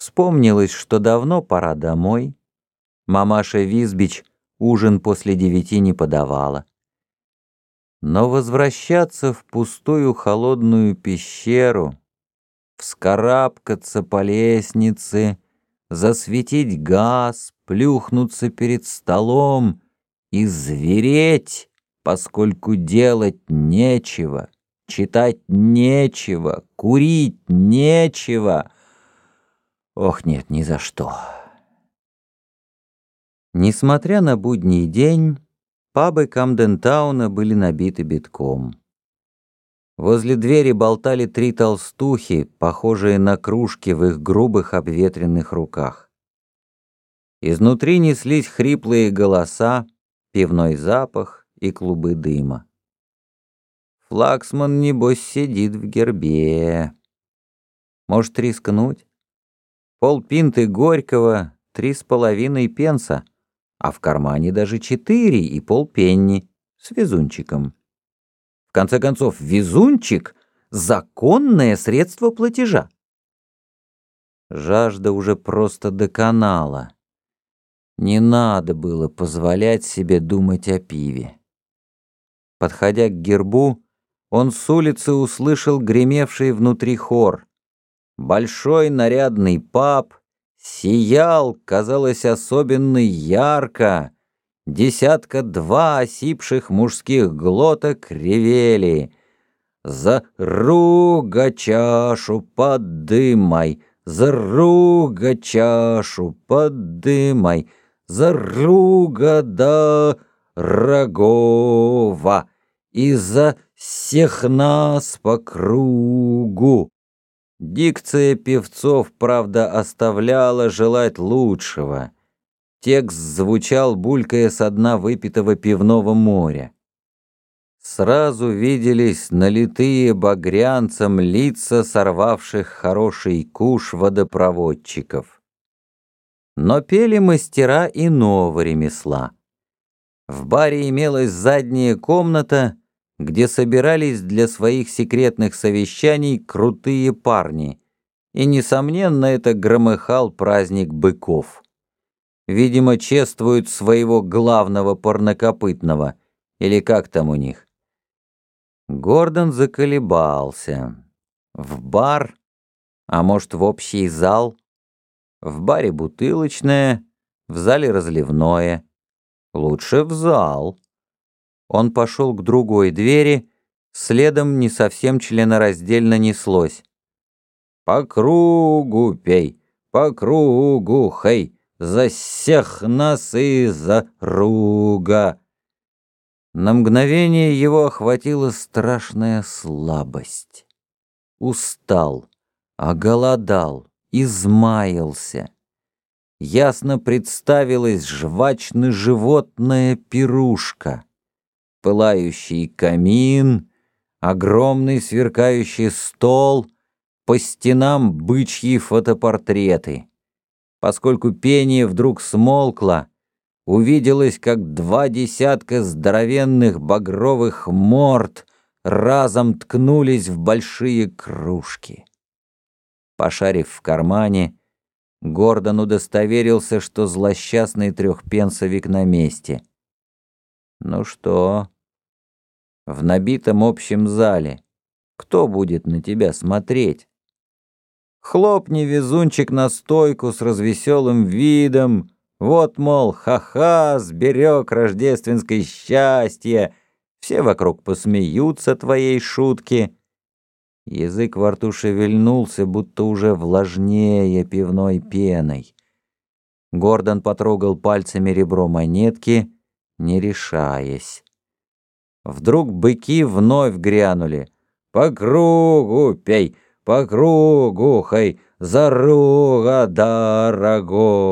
Вспомнилось, что давно пора домой. Мамаша Визбич ужин после девяти не подавала. Но возвращаться в пустую холодную пещеру, вскарабкаться по лестнице, засветить газ, плюхнуться перед столом и звереть, поскольку делать нечего, читать нечего, курить нечего. Ох, нет, ни за что. Несмотря на будний день, Пабы Камдентауна были набиты битком. Возле двери болтали три толстухи, похожие на кружки в их грубых обветренных руках. Изнутри неслись хриплые голоса, пивной запах и клубы дыма. Флагсман, небось, сидит в гербе. Может, рискнуть? Полпинты Горького, три с половиной пенса — а в кармане даже четыре и полпенни с везунчиком. В конце концов, везунчик — законное средство платежа. Жажда уже просто доконала. Не надо было позволять себе думать о пиве. Подходя к гербу, он с улицы услышал гремевший внутри хор. Большой нарядный пап сиял, казалось, особенно ярко. Десятка-два осипших мужских глоток ревели. «За руга чашу подымай, за руга чашу подымай, за руга дорогого и за всех нас по кругу». Дикция певцов, правда, оставляла желать лучшего. Текст звучал, булькая со дна выпитого пивного моря. Сразу виделись налитые багрянцем лица сорвавших хороший куш водопроводчиков. Но пели мастера иного ремесла. В баре имелась задняя комната, где собирались для своих секретных совещаний крутые парни, и, несомненно, это громыхал праздник быков. Видимо, чествуют своего главного парнокопытного, или как там у них. Гордон заколебался. В бар, а может, в общий зал? В баре бутылочное, в зале разливное. Лучше в зал. Он пошел к другой двери, следом не совсем членораздельно неслось. «По кругу пей, по кругу хей, за всех нас и за руга!» На мгновение его охватила страшная слабость. Устал, оголодал, измаялся. Ясно представилась жвачно-животная пирушка пылающий камин, огромный сверкающий стол, по стенам бычьи фотопортреты. Поскольку пение вдруг смолкло, увиделось, как два десятка здоровенных багровых морд разом ткнулись в большие кружки. Пошарив в кармане, Гордон удостоверился, что злосчастный трехпенсовик на месте — ну что? В набитом общем зале. Кто будет на тебя смотреть? Хлопни везунчик на стойку с развеселым видом. Вот, мол, ха-ха, сберег рождественское счастье. Все вокруг посмеются твоей шутки. Язык во рту шевельнулся, будто уже влажнее пивной пеной. Гордон потрогал пальцами ребро монетки — не решаясь. Вдруг быки вновь грянули. «По кругу пей, по кругу хай, за руга дорогого!»